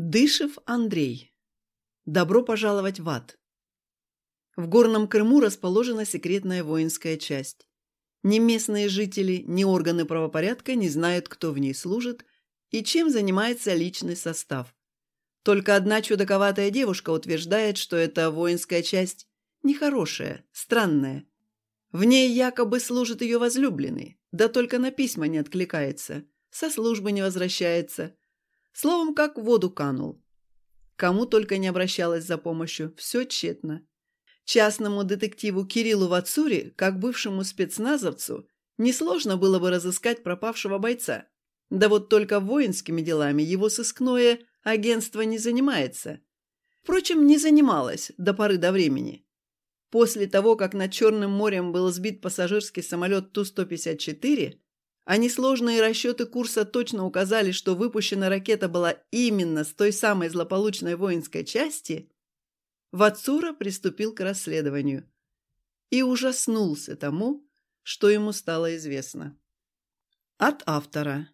Дышев Андрей. Добро пожаловать в ад. В Горном Крыму расположена секретная воинская часть. Ни местные жители, ни органы правопорядка не знают, кто в ней служит и чем занимается личный состав. Только одна чудаковатая девушка утверждает, что эта воинская часть нехорошая, странная. В ней якобы служит ее возлюбленный, да только на письма не откликается, со службы не возвращается – Словом, как в воду канул. Кому только не обращалась за помощью, все тщетно. Частному детективу Кириллу Вацури, как бывшему спецназовцу, несложно было бы разыскать пропавшего бойца. Да вот только воинскими делами его сыскное агентство не занимается. Впрочем, не занималось до поры до времени. После того, как над Черным морем был сбит пассажирский самолет Ту-154, а несложные расчеты курса точно указали, что выпущена ракета была именно с той самой злополучной воинской части, Вацура приступил к расследованию и ужаснулся тому, что ему стало известно. От автора.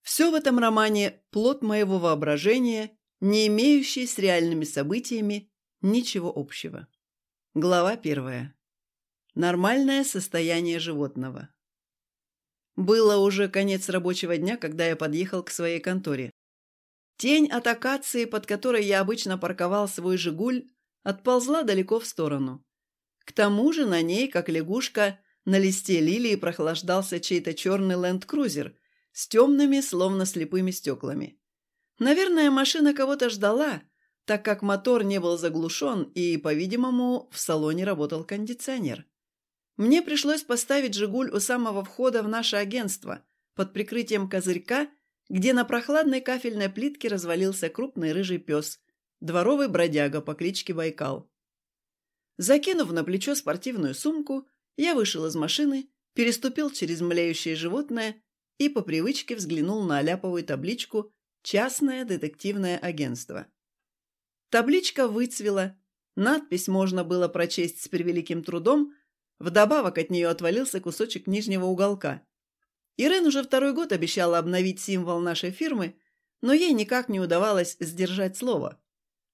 Все в этом романе – плод моего воображения, не имеющий с реальными событиями ничего общего. Глава первая. Нормальное состояние животного. Было уже конец рабочего дня, когда я подъехал к своей конторе. Тень от акации, под которой я обычно парковал свой «Жигуль», отползла далеко в сторону. К тому же на ней, как лягушка, на листе лилии прохлаждался чей-то черный ленд-крузер с темными, словно слепыми стеклами. Наверное, машина кого-то ждала, так как мотор не был заглушен и, по-видимому, в салоне работал кондиционер. Мне пришлось поставить «Жигуль» у самого входа в наше агентство, под прикрытием козырька, где на прохладной кафельной плитке развалился крупный рыжий пес, дворовый бродяга по кличке Байкал. Закинув на плечо спортивную сумку, я вышел из машины, переступил через млеющее животное и по привычке взглянул на аляповую табличку «Частное детективное агентство». Табличка выцвела, надпись можно было прочесть с превеликим трудом, Вдобавок от нее отвалился кусочек нижнего уголка. Ирен уже второй год обещала обновить символ нашей фирмы, но ей никак не удавалось сдержать слово.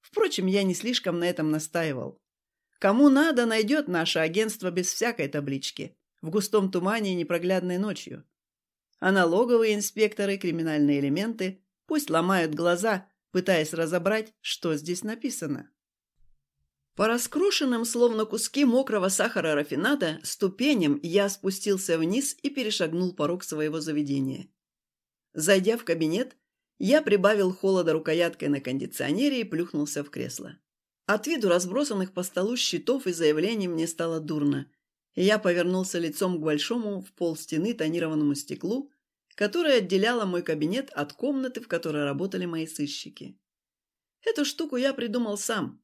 Впрочем, я не слишком на этом настаивал. Кому надо, найдет наше агентство без всякой таблички, в густом тумане и непроглядной ночью. А налоговые инспекторы, криминальные элементы пусть ломают глаза, пытаясь разобрать, что здесь написано. По раскрошенным, словно куски мокрого сахара рафинада, ступеням я спустился вниз и перешагнул порог своего заведения. Зайдя в кабинет, я прибавил холода рукояткой на кондиционере и плюхнулся в кресло. От виду разбросанных по столу счетов и заявлений мне стало дурно, я повернулся лицом к большому в пол стены тонированному стеклу, которое отделяло мой кабинет от комнаты, в которой работали мои сыщики. Эту штуку я придумал сам –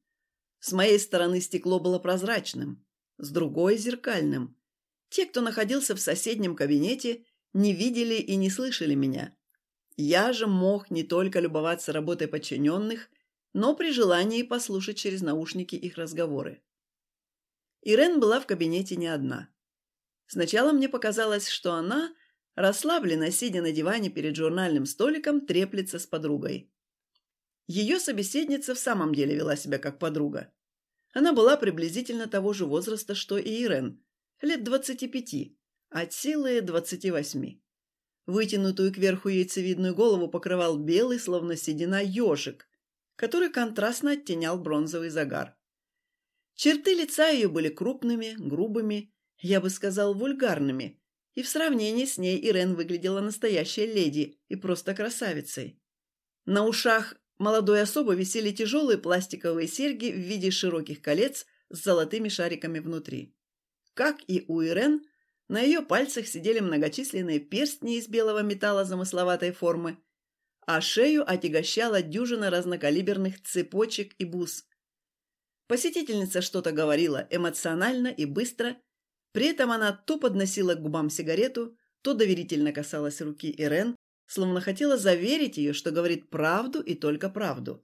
с моей стороны стекло было прозрачным, с другой – зеркальным. Те, кто находился в соседнем кабинете, не видели и не слышали меня. Я же мог не только любоваться работой подчиненных, но при желании послушать через наушники их разговоры. Ирен была в кабинете не одна. Сначала мне показалось, что она, расслабленно сидя на диване перед журнальным столиком, треплется с подругой. Ее собеседница в самом деле вела себя как подруга. Она была приблизительно того же возраста, что и Ирен, лет двадцати пяти, от силы двадцати восьми. Вытянутую кверху яйцевидную голову покрывал белый, словно седина, ежик, который контрастно оттенял бронзовый загар. Черты лица ее были крупными, грубыми, я бы сказал, вульгарными, и в сравнении с ней Ирен выглядела настоящей леди и просто красавицей. На ушах молодой особы висели тяжелые пластиковые серьги в виде широких колец с золотыми шариками внутри. Как и у Ирен, на ее пальцах сидели многочисленные перстни из белого металла замысловатой формы, а шею отягощала дюжина разнокалиберных цепочек и бус. Посетительница что-то говорила эмоционально и быстро, при этом она то подносила к губам сигарету, то доверительно касалась руки Ирен, словно хотела заверить ее, что говорит правду и только правду.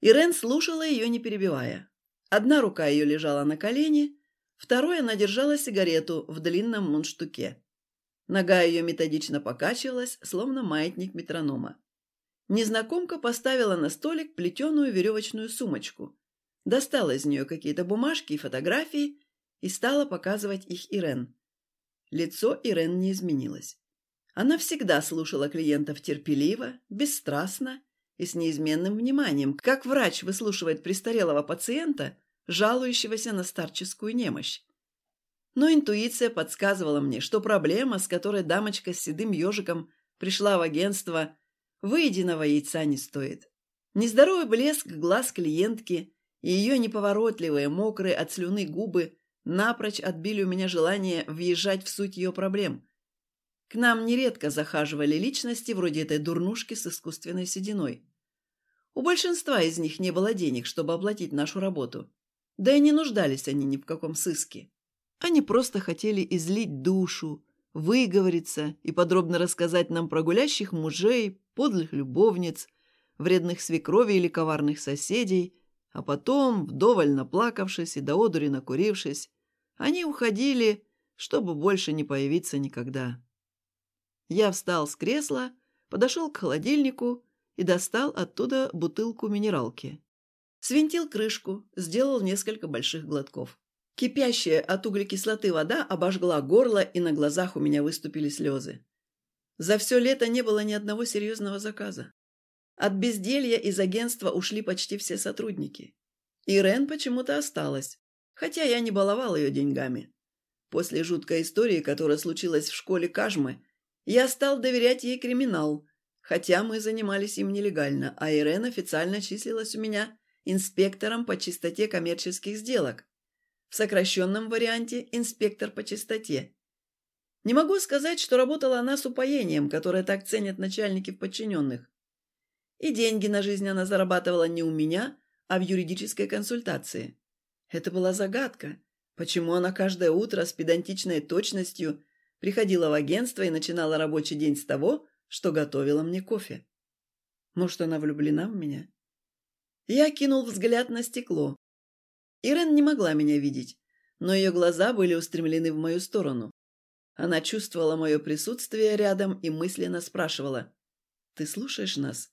Ирен слушала ее, не перебивая. Одна рука ее лежала на колене, второй она держала сигарету в длинном мундштуке. Нога ее методично покачивалась, словно маятник метронома. Незнакомка поставила на столик плетеную веревочную сумочку, достала из нее какие-то бумажки и фотографии и стала показывать их Ирен. Лицо Ирен не изменилось. Она всегда слушала клиентов терпеливо, бесстрастно и с неизменным вниманием, как врач выслушивает престарелого пациента, жалующегося на старческую немощь. Но интуиция подсказывала мне, что проблема, с которой дамочка с седым ежиком пришла в агентство, выеденного яйца не стоит. Нездоровый блеск глаз клиентки и ее неповоротливые, мокрые от слюны губы напрочь отбили у меня желание въезжать в суть ее проблем. К нам нередко захаживали личности вроде этой дурнушки с искусственной сединой. У большинства из них не было денег, чтобы оплатить нашу работу. Да и не нуждались они ни в каком сыске. Они просто хотели излить душу, выговориться и подробно рассказать нам про гулящих мужей, подлых любовниц, вредных свекровей или коварных соседей, а потом, вдоволь наплакавшись и до одури накурившись, они уходили, чтобы больше не появиться никогда. Я встал с кресла, подошел к холодильнику и достал оттуда бутылку минералки. Свинтил крышку, сделал несколько больших глотков. Кипящая от углекислоты вода обожгла горло, и на глазах у меня выступили слезы. За все лето не было ни одного серьезного заказа. От безделья из агентства ушли почти все сотрудники. Ирен почему-то осталась, хотя я не баловал ее деньгами. После жуткой истории, которая случилась в школе Кажмы, я стал доверять ей криминал, хотя мы занимались им нелегально, а Ирен официально числилась у меня инспектором по чистоте коммерческих сделок. В сокращенном варианте «инспектор по чистоте». Не могу сказать, что работала она с упоением, которое так ценят начальники в подчиненных. И деньги на жизнь она зарабатывала не у меня, а в юридической консультации. Это была загадка, почему она каждое утро с педантичной точностью приходила в агентство и начинала рабочий день с того, что готовила мне кофе. Может, она влюблена в меня? Я кинул взгляд на стекло. Ирен не могла меня видеть, но ее глаза были устремлены в мою сторону. Она чувствовала мое присутствие рядом и мысленно спрашивала. «Ты слушаешь нас?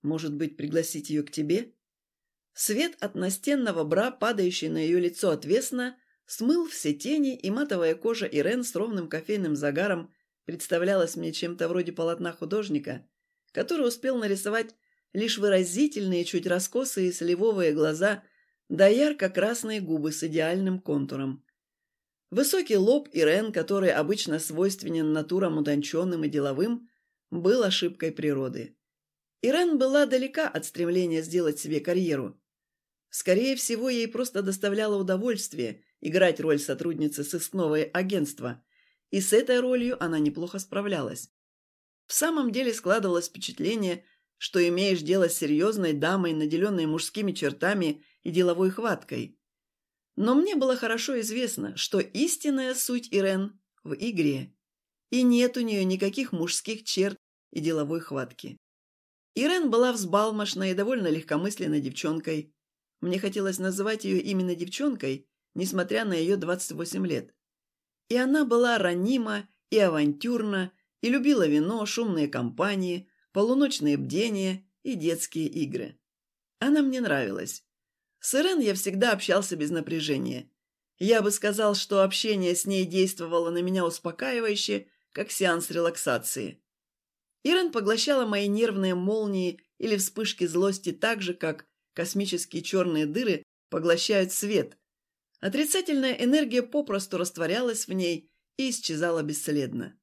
Может быть, пригласить ее к тебе?» Свет от настенного бра, падающий на ее лицо отвесно, смыл все тени, и матовая кожа Ирен с ровным кофейным загаром представлялась мне чем-то вроде полотна художника, который успел нарисовать лишь выразительные, чуть раскосые сливовые глаза – да ярко-красные губы с идеальным контуром. Высокий лоб Ирен, который обычно свойственен натурам утонченным и деловым, был ошибкой природы. Ирен была далека от стремления сделать себе карьеру. Скорее всего, ей просто доставляло удовольствие играть роль сотрудницы сыскного агентства, и с этой ролью она неплохо справлялась. В самом деле складывалось впечатление, что имеешь дело с серьезной дамой, наделенной мужскими чертами и деловой хваткой. Но мне было хорошо известно, что истинная суть Ирен в игре, и нет у нее никаких мужских черт и деловой хватки. Ирен была взбалмошной и довольно легкомысленной девчонкой. Мне хотелось называть ее именно девчонкой, несмотря на ее 28 лет. И она была ранима и авантюрна, и любила вино, шумные компании, полуночные бдения и детские игры. Она мне нравилась. С Ирен я всегда общался без напряжения. Я бы сказал, что общение с ней действовало на меня успокаивающе, как сеанс релаксации. Ирен поглощала мои нервные молнии или вспышки злости так же, как космические черные дыры поглощают свет. Отрицательная энергия попросту растворялась в ней и исчезала бесследно.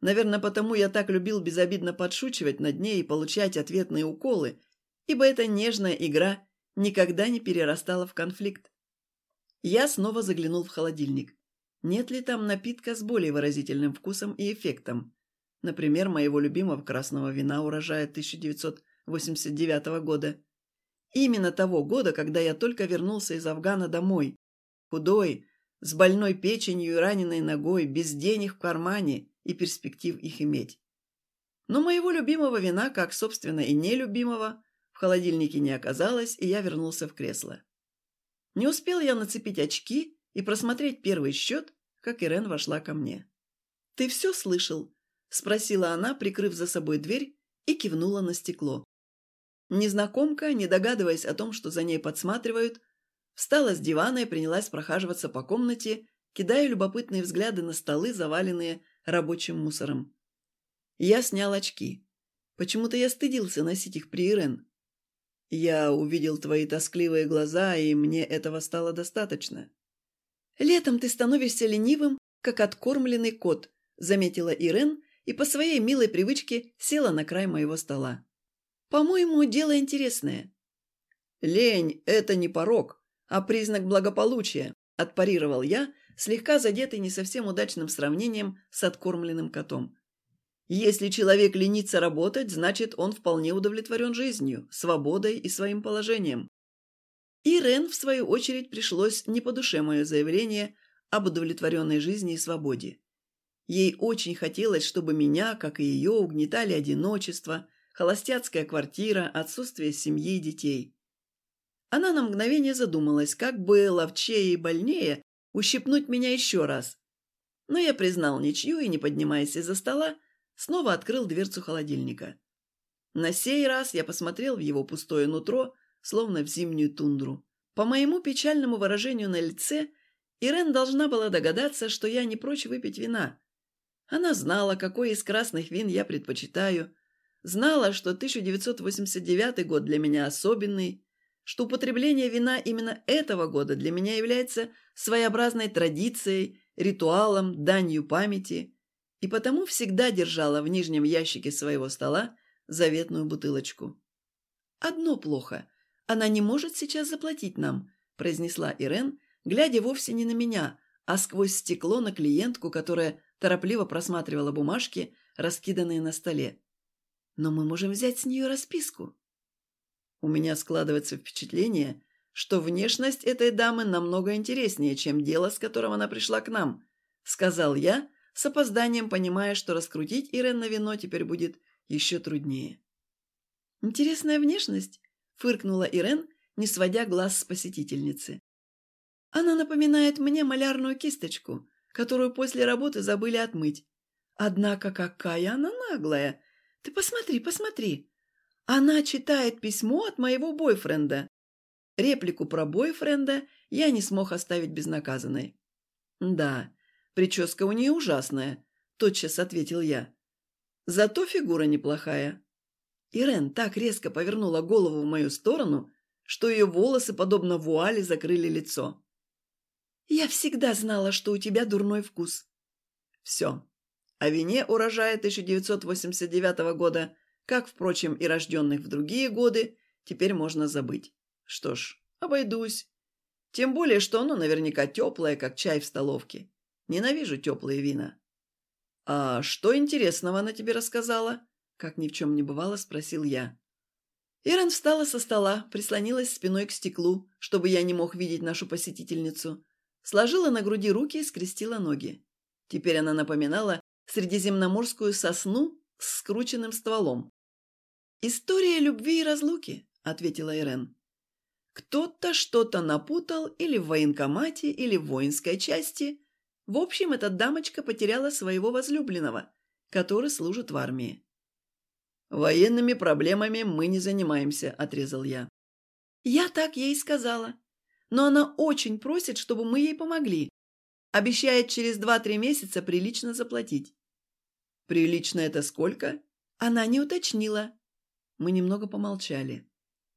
Наверное, потому я так любил безобидно подшучивать над ней и получать ответные уколы, ибо эта нежная игра никогда не перерастала в конфликт. Я снова заглянул в холодильник. Нет ли там напитка с более выразительным вкусом и эффектом? Например, моего любимого красного вина урожая 1989 года. Именно того года, когда я только вернулся из Афгана домой. Худой, с больной печенью и раненой ногой, без денег в кармане и перспектив их иметь. Но моего любимого вина, как, собственно, и нелюбимого, холодильнике не оказалось, и я вернулся в кресло. Не успел я нацепить очки и просмотреть первый счет, как Ирен вошла ко мне. «Ты все слышал?» – спросила она, прикрыв за собой дверь и кивнула на стекло. Незнакомка, не догадываясь о том, что за ней подсматривают, встала с дивана и принялась прохаживаться по комнате, кидая любопытные взгляды на столы, заваленные рабочим мусором. Я снял очки. Почему-то я стыдился носить их при Ирен. Я увидел твои тоскливые глаза, и мне этого стало достаточно. Летом ты становишься ленивым, как откормленный кот, заметила Ирен и по своей милой привычке села на край моего стола. По-моему, дело интересное. Лень – это не порог, а признак благополучия, отпарировал я, слегка задетый не совсем удачным сравнением с откормленным котом. Если человек ленится работать, значит, он вполне удовлетворен жизнью, свободой и своим положением. И Рен, в свою очередь, пришлось не по душе мое заявление об удовлетворенной жизни и свободе. Ей очень хотелось, чтобы меня, как и ее, угнетали одиночество, холостяцкая квартира, отсутствие семьи и детей. Она на мгновение задумалась, как бы ловчее и больнее ущипнуть меня еще раз. Но я признал ничью и, не поднимаясь из-за стола, снова открыл дверцу холодильника. На сей раз я посмотрел в его пустое нутро, словно в зимнюю тундру. По моему печальному выражению на лице, Ирен должна была догадаться, что я не прочь выпить вина. Она знала, какой из красных вин я предпочитаю, знала, что 1989 год для меня особенный, что употребление вина именно этого года для меня является своеобразной традицией, ритуалом, данью памяти – и потому всегда держала в нижнем ящике своего стола заветную бутылочку. «Одно плохо. Она не может сейчас заплатить нам», – произнесла Ирен, глядя вовсе не на меня, а сквозь стекло на клиентку, которая торопливо просматривала бумажки, раскиданные на столе. «Но мы можем взять с нее расписку». У меня складывается впечатление, что внешность этой дамы намного интереснее, чем дело, с которым она пришла к нам, сказал я, с опозданием понимая, что раскрутить Ирен на вино теперь будет еще труднее. «Интересная внешность», – фыркнула Ирен, не сводя глаз с посетительницы. «Она напоминает мне малярную кисточку, которую после работы забыли отмыть. Однако какая она наглая! Ты посмотри, посмотри! Она читает письмо от моего бойфренда. Реплику про бойфренда я не смог оставить безнаказанной. Да, Прическа у нее ужасная», – тотчас ответил я. «Зато фигура неплохая». Ирен так резко повернула голову в мою сторону, что ее волосы, подобно вуали, закрыли лицо. «Я всегда знала, что у тебя дурной вкус». «Все. О вине урожая 1989 года, как, впрочем, и рожденных в другие годы, теперь можно забыть. Что ж, обойдусь. Тем более, что оно наверняка теплое, как чай в столовке. Ненавижу теплые вина». «А что интересного она тебе рассказала?» Как ни в чем не бывало, спросил я. Ирен встала со стола, прислонилась спиной к стеклу, чтобы я не мог видеть нашу посетительницу, сложила на груди руки и скрестила ноги. Теперь она напоминала средиземноморскую сосну с скрученным стволом. «История любви и разлуки», — ответила Ирен. «Кто-то что-то напутал или в военкомате, или в воинской части, в общем, эта дамочка потеряла своего возлюбленного, который служит в армии. «Военными проблемами мы не занимаемся», – отрезал я. «Я так ей сказала. Но она очень просит, чтобы мы ей помогли. Обещает через два-три месяца прилично заплатить». «Прилично это сколько?» Она не уточнила. Мы немного помолчали.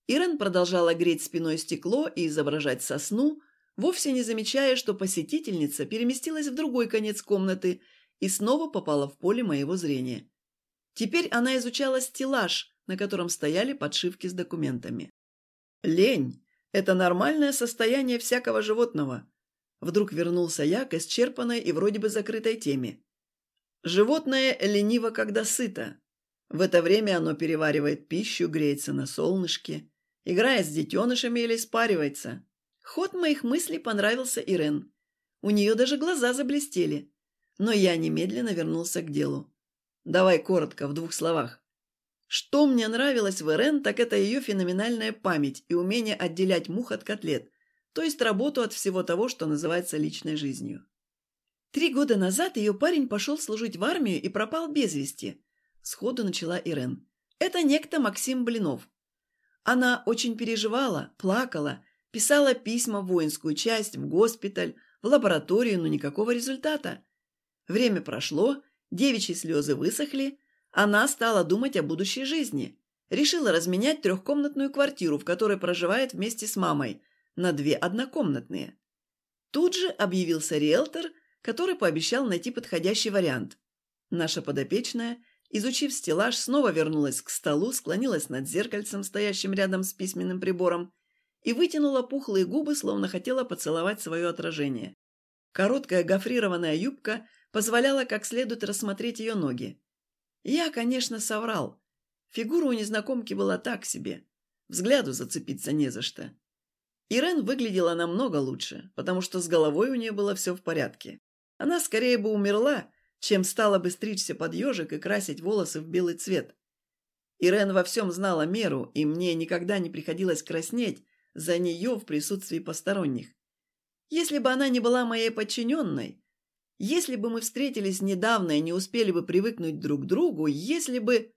Ирен продолжала греть спиной стекло и изображать сосну, вовсе не замечая, что посетительница переместилась в другой конец комнаты и снова попала в поле моего зрения. Теперь она изучала стеллаж, на котором стояли подшивки с документами. «Лень – это нормальное состояние всякого животного», Вдруг вернулся я к исчерпанной и вроде бы закрытой теме. Животное лениво, когда сыто. В это время оно переваривает пищу, греется на солнышке, играет с детенышами или спаривается. Ход моих мыслей понравился Ирен. У нее даже глаза заблестели. Но я немедленно вернулся к делу. Давай коротко, в двух словах. Что мне нравилось в Ирен, так это ее феноменальная память и умение отделять мух от котлет, то есть работу от всего того, что называется личной жизнью. Три года назад ее парень пошел служить в армию и пропал без вести. Сходу начала Ирен. Это некто Максим Блинов. Она очень переживала, плакала, писала письма в воинскую часть, в госпиталь, в лабораторию, но никакого результата. Время прошло, девичьи слезы высохли, она стала думать о будущей жизни. Решила разменять трехкомнатную квартиру, в которой проживает вместе с мамой, на две однокомнатные. Тут же объявился риэлтор, который пообещал найти подходящий вариант. Наша подопечная, изучив стеллаж, снова вернулась к столу, склонилась над зеркальцем, стоящим рядом с письменным прибором, и вытянула пухлые губы, словно хотела поцеловать свое отражение. Короткая гофрированная юбка позволяла как следует рассмотреть ее ноги. Я, конечно, соврал. Фигура у незнакомки была так себе. Взгляду зацепиться не за что. Ирен выглядела намного лучше, потому что с головой у нее было все в порядке. Она скорее бы умерла, чем стала бы стричься под ежик и красить волосы в белый цвет. Ирен во всем знала меру, и мне никогда не приходилось краснеть за нее в присутствии посторонних. Если бы она не была моей подчиненной, если бы мы встретились недавно и не успели бы привыкнуть друг к другу, если бы...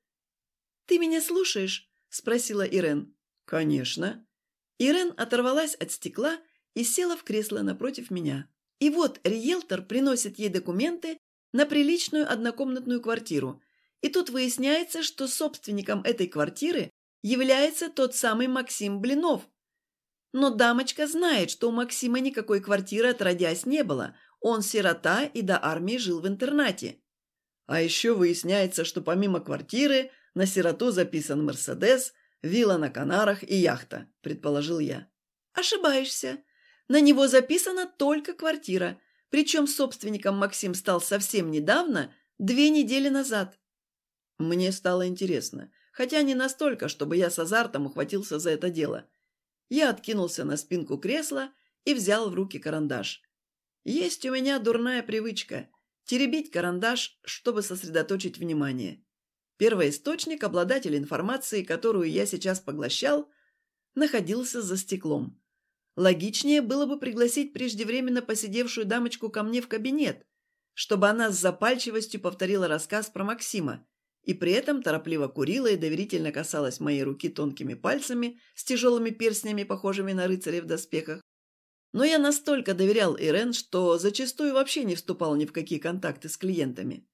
«Ты меня слушаешь?» – спросила Ирен. «Конечно». Ирен оторвалась от стекла и села в кресло напротив меня. И вот риэлтор приносит ей документы на приличную однокомнатную квартиру. И тут выясняется, что собственником этой квартиры является тот самый Максим Блинов. Но дамочка знает, что у Максима никакой квартиры отродясь не было – он сирота и до армии жил в интернате. А еще выясняется, что помимо квартиры на сироту записан Мерседес, вилла на Канарах и яхта, предположил я. Ошибаешься. На него записана только квартира, причем собственником Максим стал совсем недавно, две недели назад. Мне стало интересно, хотя не настолько, чтобы я с азартом ухватился за это дело. Я откинулся на спинку кресла и взял в руки карандаш. Есть у меня дурная привычка – теребить карандаш, чтобы сосредоточить внимание. Первоисточник, обладатель информации, которую я сейчас поглощал, находился за стеклом. Логичнее было бы пригласить преждевременно посидевшую дамочку ко мне в кабинет, чтобы она с запальчивостью повторила рассказ про Максима и при этом торопливо курила и доверительно касалась моей руки тонкими пальцами с тяжелыми перстнями, похожими на рыцарей в доспехах, но я настолько доверял Ирен, что зачастую вообще не вступал ни в какие контакты с клиентами.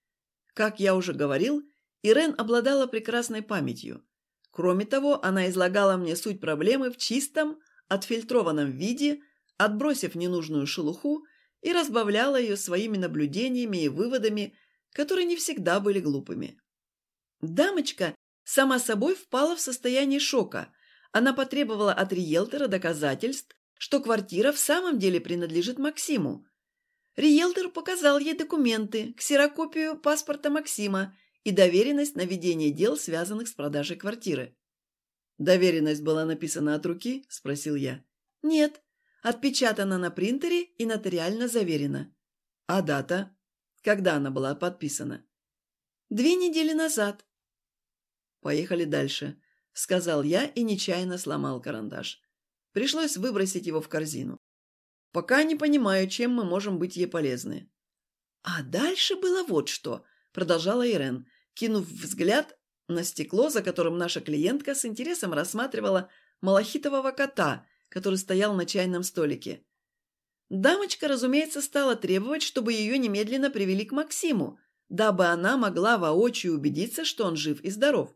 Как я уже говорил, Ирен обладала прекрасной памятью. Кроме того, она излагала мне суть проблемы в чистом, отфильтрованном виде, отбросив ненужную шелуху и разбавляла ее своими наблюдениями и выводами, которые не всегда были глупыми. Дамочка сама собой впала в состояние шока. Она потребовала от риэлтора доказательств, что квартира в самом деле принадлежит Максиму. Риэлтор показал ей документы, ксерокопию паспорта Максима и доверенность на ведение дел, связанных с продажей квартиры. «Доверенность была написана от руки?» – спросил я. «Нет, отпечатана на принтере и нотариально заверена». «А дата? Когда она была подписана?» «Две недели назад». «Поехали дальше», – сказал я и нечаянно сломал карандаш. Пришлось выбросить его в корзину. Пока не понимаю, чем мы можем быть ей полезны. А дальше было вот что, продолжала Ирен, кинув взгляд на стекло, за которым наша клиентка с интересом рассматривала малахитового кота, который стоял на чайном столике. Дамочка, разумеется, стала требовать, чтобы ее немедленно привели к Максиму, дабы она могла воочию убедиться, что он жив и здоров.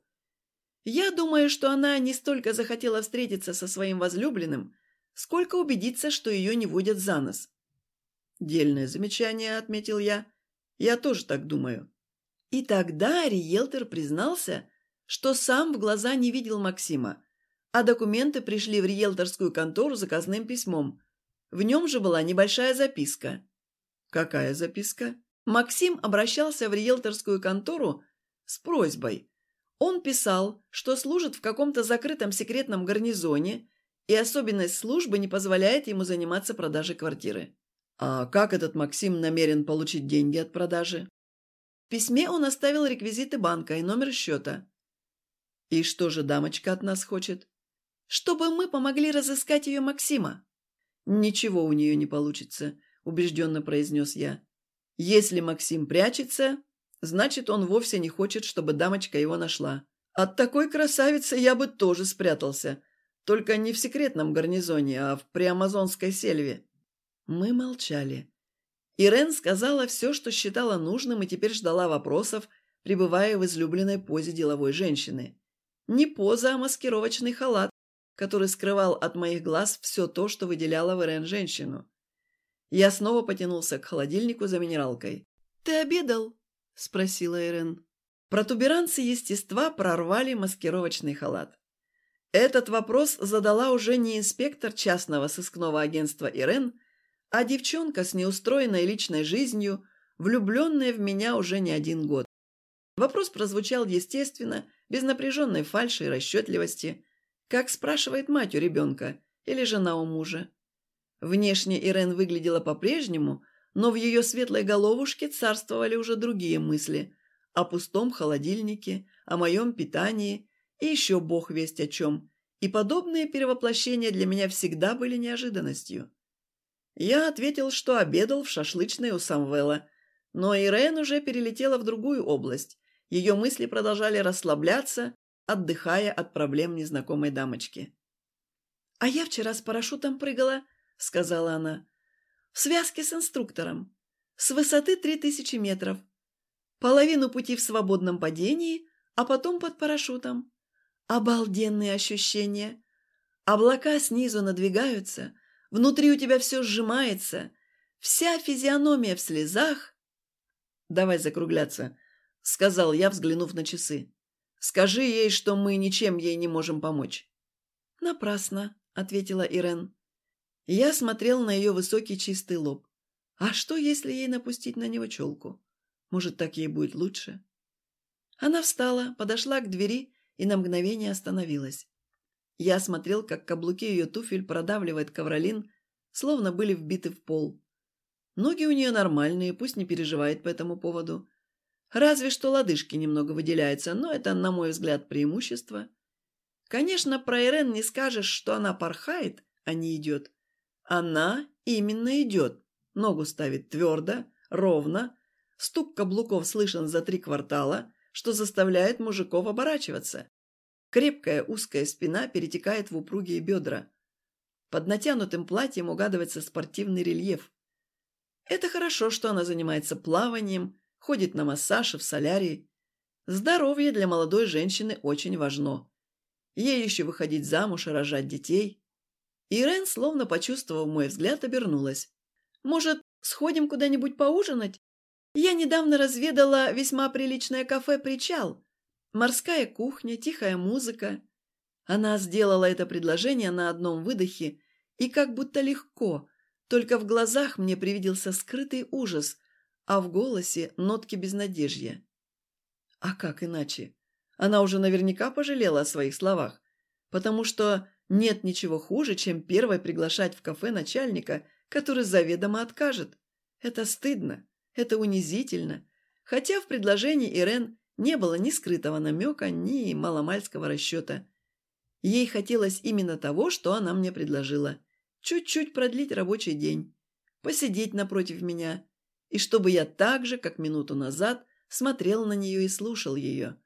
Я думаю, что она не столько захотела встретиться со своим возлюбленным, сколько убедиться, что ее не водят за нос. «Дельное замечание», — отметил я. «Я тоже так думаю». И тогда риэлтор признался, что сам в глаза не видел Максима, а документы пришли в риэлторскую контору заказным письмом. В нем же была небольшая записка. «Какая записка?» Максим обращался в риэлторскую контору с просьбой он писал, что служит в каком-то закрытом секретном гарнизоне, и особенность службы не позволяет ему заниматься продажей квартиры. А как этот Максим намерен получить деньги от продажи? В письме он оставил реквизиты банка и номер счета. И что же дамочка от нас хочет? Чтобы мы помогли разыскать ее Максима. Ничего у нее не получится, убежденно произнес я. Если Максим прячется, Значит, он вовсе не хочет, чтобы дамочка его нашла. От такой красавицы я бы тоже спрятался. Только не в секретном гарнизоне, а в приамазонской сельве. Мы молчали. Ирен сказала все, что считала нужным, и теперь ждала вопросов, пребывая в излюбленной позе деловой женщины. Не поза, а маскировочный халат, который скрывал от моих глаз все то, что выделяло в Ирен женщину. Я снова потянулся к холодильнику за минералкой. «Ты обедал?» – спросила Ирен. Протуберанцы естества прорвали маскировочный халат. Этот вопрос задала уже не инспектор частного сыскного агентства Ирен, а девчонка с неустроенной личной жизнью, влюбленная в меня уже не один год. Вопрос прозвучал естественно, без напряженной фальши и расчетливости, как спрашивает мать у ребенка или жена у мужа. Внешне Ирен выглядела по-прежнему, но в ее светлой головушке царствовали уже другие мысли о пустом холодильнике, о моем питании и еще бог весть о чем. И подобные перевоплощения для меня всегда были неожиданностью. Я ответил, что обедал в шашлычной у Самвела, но Ирен уже перелетела в другую область. Ее мысли продолжали расслабляться, отдыхая от проблем незнакомой дамочки. «А я вчера с парашютом прыгала», — сказала она. «В связке с инструктором. С высоты три тысячи метров. Половину пути в свободном падении, а потом под парашютом. Обалденные ощущения. Облака снизу надвигаются, внутри у тебя все сжимается, вся физиономия в слезах. «Давай закругляться», — сказал я, взглянув на часы. «Скажи ей, что мы ничем ей не можем помочь». «Напрасно», — ответила Ирен. Я смотрел на ее высокий чистый лоб. А что, если ей напустить на него челку? Может, так ей будет лучше? Она встала, подошла к двери и на мгновение остановилась. Я смотрел, как каблуки ее туфель продавливает ковролин, словно были вбиты в пол. Ноги у нее нормальные, пусть не переживает по этому поводу. Разве что лодыжки немного выделяются, но это, на мой взгляд, преимущество. Конечно, про Ирен не скажешь, что она порхает, а не идет. Она именно идет. Ногу ставит твердо, ровно. Стук каблуков слышен за три квартала, что заставляет мужиков оборачиваться. Крепкая узкая спина перетекает в упругие бедра. Под натянутым платьем угадывается спортивный рельеф. Это хорошо, что она занимается плаванием, ходит на массаж и в солярии. Здоровье для молодой женщины очень важно. Ей еще выходить замуж и рожать детей. Ирен, словно почувствовав мой взгляд, обернулась. «Может, сходим куда-нибудь поужинать? Я недавно разведала весьма приличное кафе «Причал». Морская кухня, тихая музыка. Она сделала это предложение на одном выдохе и как будто легко, только в глазах мне привиделся скрытый ужас, а в голосе нотки безнадежья. А как иначе? Она уже наверняка пожалела о своих словах, потому что нет ничего хуже, чем первой приглашать в кафе начальника, который заведомо откажет. Это стыдно. Это унизительно. Хотя в предложении Ирен не было ни скрытого намека, ни маломальского расчета. Ей хотелось именно того, что она мне предложила. Чуть-чуть продлить рабочий день. Посидеть напротив меня. И чтобы я так же, как минуту назад, смотрел на нее и слушал ее.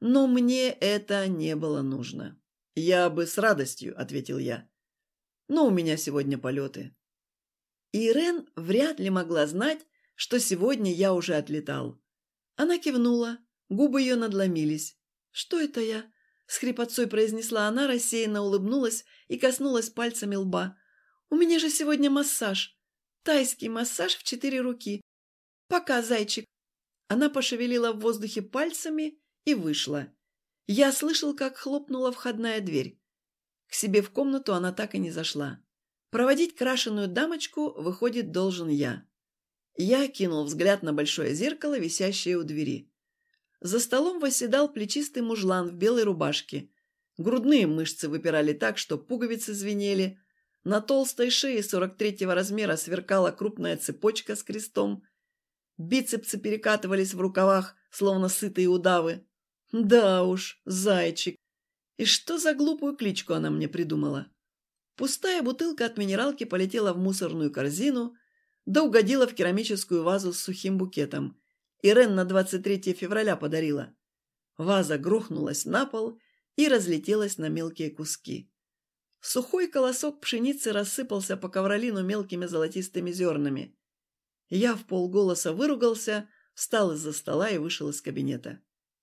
Но мне это не было нужно. «Я бы с радостью», — ответил я. «Но у меня сегодня полеты». Ирен вряд ли могла знать, что сегодня я уже отлетал. Она кивнула, губы ее надломились. «Что это я?» — с хрипотцой произнесла она, рассеянно улыбнулась и коснулась пальцами лба. «У меня же сегодня массаж. Тайский массаж в четыре руки. Пока, зайчик». Она пошевелила в воздухе пальцами и вышла. Я слышал, как хлопнула входная дверь. К себе в комнату она так и не зашла. Проводить крашеную дамочку, выходит, должен я. Я кинул взгляд на большое зеркало, висящее у двери. За столом восседал плечистый мужлан в белой рубашке. Грудные мышцы выпирали так, что пуговицы звенели. На толстой шее 43-го размера сверкала крупная цепочка с крестом. Бицепсы перекатывались в рукавах, словно сытые удавы. Да уж, зайчик. И что за глупую кличку она мне придумала? Пустая бутылка от минералки полетела в мусорную корзину – да угодила в керамическую вазу с сухим букетом. Ирен на 23 февраля подарила. Ваза грохнулась на пол и разлетелась на мелкие куски. Сухой колосок пшеницы рассыпался по ковролину мелкими золотистыми зернами. Я в полголоса выругался, встал из-за стола и вышел из кабинета.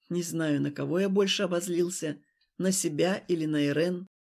Не знаю, на кого я больше обозлился, на себя или на Ирен.